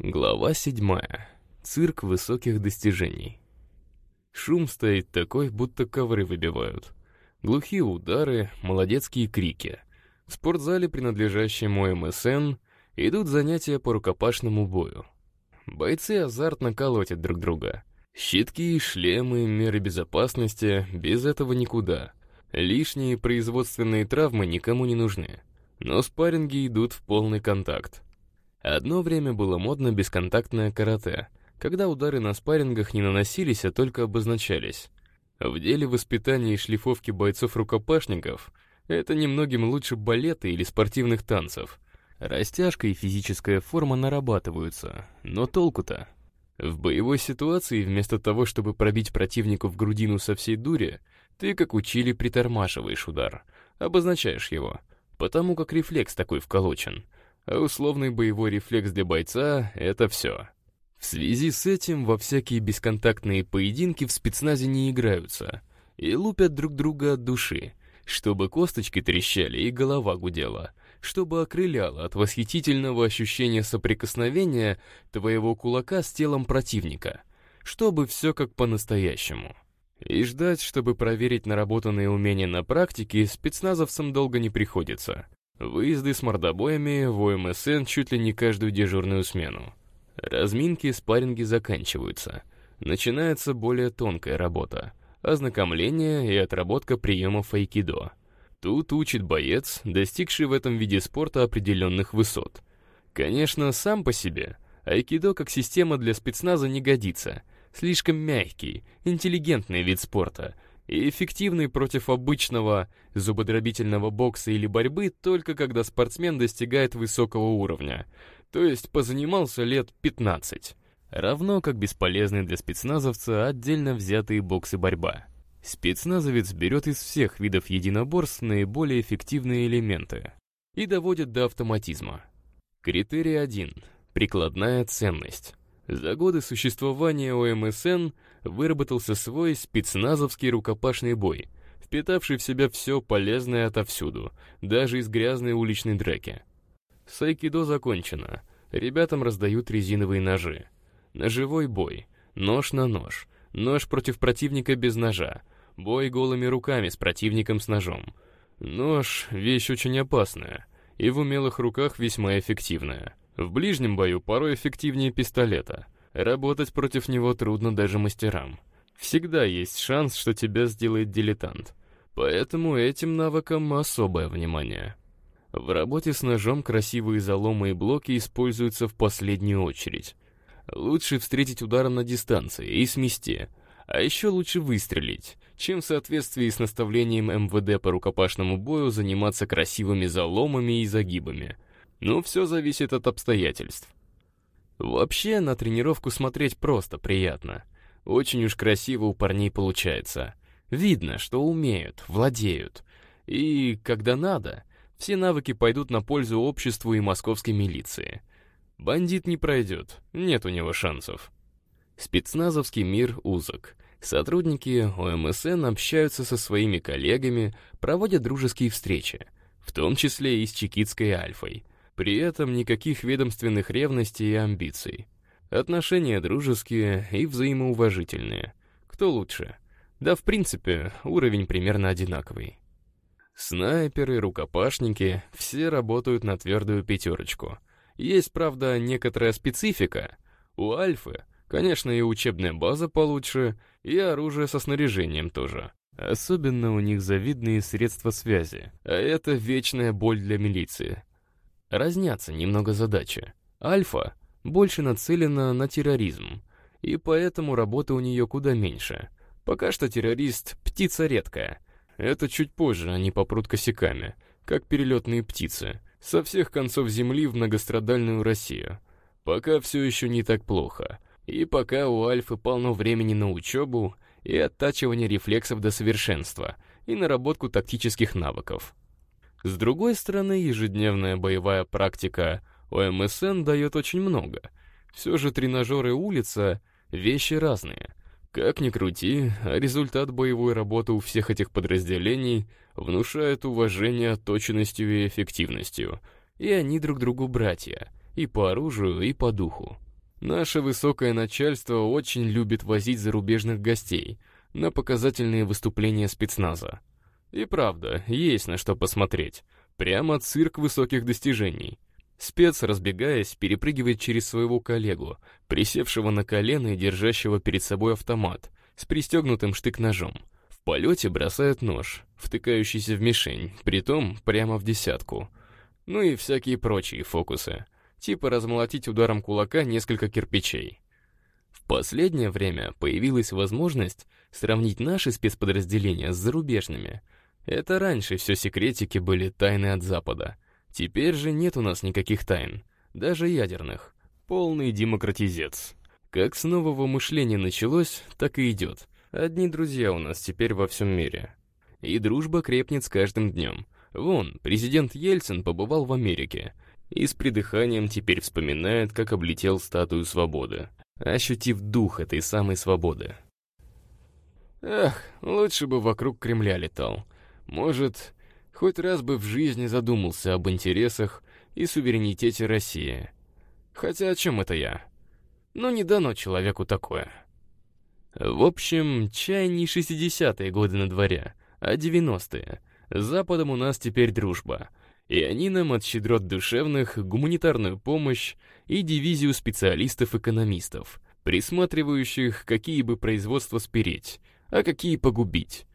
Глава седьмая. Цирк высоких достижений. Шум стоит такой, будто ковры выбивают. Глухие удары, молодецкие крики. В спортзале, принадлежащем МСН, идут занятия по рукопашному бою. Бойцы азартно колотят друг друга. Щитки, шлемы, меры безопасности — без этого никуда. Лишние производственные травмы никому не нужны. Но спарринги идут в полный контакт. Одно время было модно бесконтактное карате, когда удары на спаррингах не наносились, а только обозначались. В деле воспитания и шлифовки бойцов-рукопашников это немногим лучше балета или спортивных танцев. Растяжка и физическая форма нарабатываются, но толку-то? В боевой ситуации вместо того, чтобы пробить противнику в грудину со всей дури, ты, как учили, притормаживаешь удар, обозначаешь его, потому как рефлекс такой вколочен — а условный боевой рефлекс для бойца — это все. В связи с этим во всякие бесконтактные поединки в спецназе не играются и лупят друг друга от души, чтобы косточки трещали и голова гудела, чтобы окрыляло от восхитительного ощущения соприкосновения твоего кулака с телом противника, чтобы все как по-настоящему. И ждать, чтобы проверить наработанные умения на практике, спецназовцам долго не приходится. Выезды с мордобоями в ОМСН чуть ли не каждую дежурную смену. Разминки, спарринги заканчиваются. Начинается более тонкая работа. Ознакомление и отработка приемов айкидо. Тут учит боец, достигший в этом виде спорта определенных высот. Конечно, сам по себе айкидо как система для спецназа не годится. Слишком мягкий, интеллигентный вид спорта — и эффективный против обычного зубодробительного бокса или борьбы только когда спортсмен достигает высокого уровня, то есть позанимался лет 15. Равно как бесполезны для спецназовца отдельно взятые боксы борьба. Спецназовец берет из всех видов единоборств наиболее эффективные элементы и доводит до автоматизма. Критерий 1. Прикладная ценность. За годы существования ОМСН выработался свой спецназовский рукопашный бой, впитавший в себя все полезное отовсюду, даже из грязной уличной драки. Сайкидо закончено. Ребятам раздают резиновые ножи. Ножевой бой. Нож на нож. Нож против противника без ножа. Бой голыми руками с противником с ножом. Нож — вещь очень опасная, и в умелых руках весьма эффективная. В ближнем бою порой эффективнее пистолета. Работать против него трудно даже мастерам. Всегда есть шанс, что тебя сделает дилетант. Поэтому этим навыкам особое внимание. В работе с ножом красивые заломы и блоки используются в последнюю очередь. Лучше встретить ударом на дистанции и смести, а еще лучше выстрелить, чем в соответствии с наставлением МВД по рукопашному бою заниматься красивыми заломами и загибами — ну, все зависит от обстоятельств. Вообще, на тренировку смотреть просто приятно. Очень уж красиво у парней получается. Видно, что умеют, владеют. И, когда надо, все навыки пойдут на пользу обществу и московской милиции. Бандит не пройдет, нет у него шансов. Спецназовский мир узок. Сотрудники ОМСН общаются со своими коллегами, проводят дружеские встречи, в том числе и с Чекитской Альфой — при этом никаких ведомственных ревностей и амбиций. Отношения дружеские и взаимоуважительные. Кто лучше? Да, в принципе, уровень примерно одинаковый. Снайперы, рукопашники — все работают на твердую пятерочку. Есть, правда, некоторая специфика. У Альфы, конечно, и учебная база получше, и оружие со снаряжением тоже. Особенно у них завидные средства связи, а это вечная боль для милиции. Разнятся немного задачи. Альфа больше нацелена на терроризм, и поэтому работы у нее куда меньше. Пока что террорист — птица редкая. Это чуть позже они попрут косяками, как перелетные птицы, со всех концов Земли в многострадальную Россию. Пока все еще не так плохо. И пока у Альфы полно времени на учебу и оттачивание рефлексов до совершенства, и наработку тактических навыков. С другой стороны, ежедневная боевая практика ОМСН дает очень много. Все же тренажеры улица — вещи разные. Как ни крути, результат боевой работы у всех этих подразделений внушает уважение точностью и эффективностью. И они друг другу братья, и по оружию, и по духу. Наше высокое начальство очень любит возить зарубежных гостей на показательные выступления спецназа. И правда, есть на что посмотреть. Прямо цирк высоких достижений. Спец, разбегаясь, перепрыгивает через своего коллегу, присевшего на колено и держащего перед собой автомат, с пристегнутым штык-ножом. В полете бросает нож, втыкающийся в мишень, притом прямо в десятку. Ну и всякие прочие фокусы, типа размолотить ударом кулака несколько кирпичей. В последнее время появилась возможность сравнить наши спецподразделения с зарубежными. Это раньше все секретики были тайны от Запада — Теперь же нет у нас никаких тайн, даже ядерных. Полный демократизец. Как с нового мышления началось, так и идет. Одни друзья у нас теперь во всем мире. И дружба крепнет с каждым днем. Вон, президент Ельцин побывал в Америке и с придыханием теперь вспоминает, как облетел статую свободы, ощутив дух этой самой свободы. Эх, лучше бы вокруг Кремля летал. Может, хоть раз бы в жизни задумался об интересах и суверенитете России. Хотя о чем это я? Ну, не дано человеку такое. В общем, чай не 60-е годы на дворе, а 90-е. С Западом у нас теперь дружба. И они нам от щедрот душевных, гуманитарную помощь и дивизию специалистов-экономистов, присматривающих, какие бы производства спереть, а какие погубить.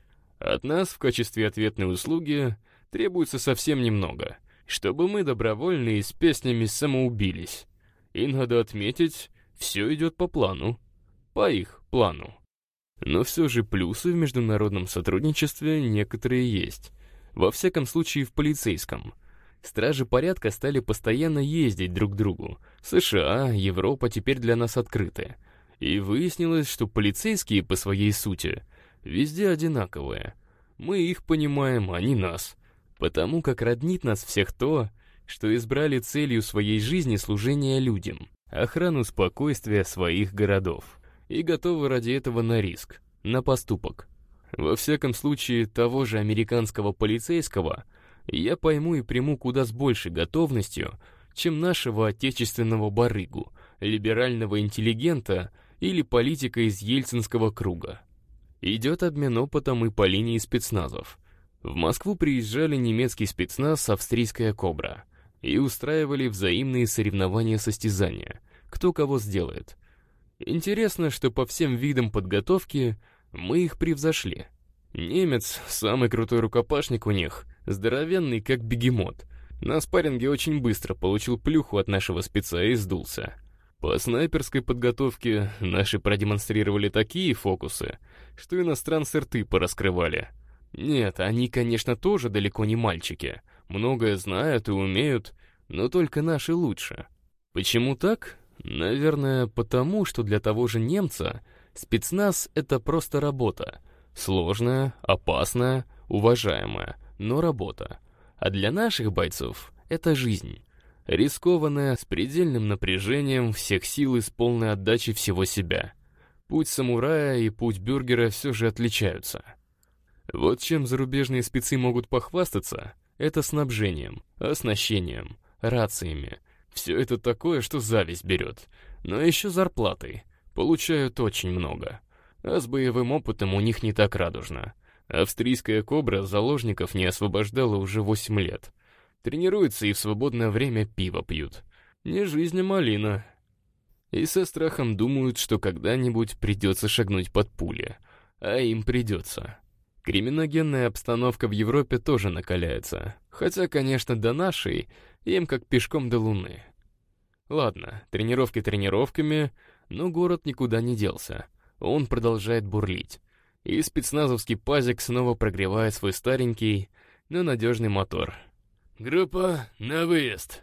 От нас в качестве ответной услуги требуется совсем немного, чтобы мы добровольно и с песнями самоубились. И надо отметить, все идет по плану. По их плану. Но все же плюсы в международном сотрудничестве некоторые есть. Во всяком случае, в полицейском. Стражи порядка стали постоянно ездить друг к другу. США, Европа теперь для нас открыты. И выяснилось, что полицейские по своей сути везде одинаковые. Мы их понимаем, а не нас потому как роднит нас всех то, что избрали целью своей жизни служение людям, охрану спокойствия своих городов, и готовы ради этого на риск, на поступок. Во всяком случае, того же американского полицейского я пойму и приму куда с большей готовностью, чем нашего отечественного барыгу, либерального интеллигента или политика из ельцинского круга. Идет обмен опытом и по линии спецназов. В Москву приезжали немецкий спецназ «Австрийская кобра» и устраивали взаимные соревнования-состязания, кто кого сделает. Интересно, что по всем видам подготовки мы их превзошли. Немец, самый крутой рукопашник у них, здоровенный как бегемот. На спарринге очень быстро получил плюху от нашего спеца и сдулся. По снайперской подготовке наши продемонстрировали такие фокусы, что иностранцы рты пораскрывали — нет, они, конечно, тоже далеко не мальчики. Многое знают и умеют, но только наши лучше. Почему так? Наверное, потому, что для того же немца спецназ — это просто работа. Сложная, опасная, уважаемая, но работа. А для наших бойцов — это жизнь. Рискованная, с предельным напряжением всех сил и с полной отдачей всего себя. Путь самурая и путь бюргера все же отличаются. Вот чем зарубежные спецы могут похвастаться, это снабжением, оснащением, рациями. Все это такое, что зависть берет. Но еще зарплатой. Получают очень много. А с боевым опытом у них не так радужно. Австрийская «Кобра» заложников не освобождала уже 8 лет. Тренируются и в свободное время пиво пьют. Не жизнь, а малина. И со страхом думают, что когда-нибудь придется шагнуть под пули. А им придется. Криминогенная обстановка в Европе тоже накаляется. Хотя, конечно, до нашей им как пешком до Луны. Ладно, тренировки тренировками, но город никуда не делся. Он продолжает бурлить. И спецназовский пазик снова прогревает свой старенький, но надежный мотор. «Группа, на выезд!»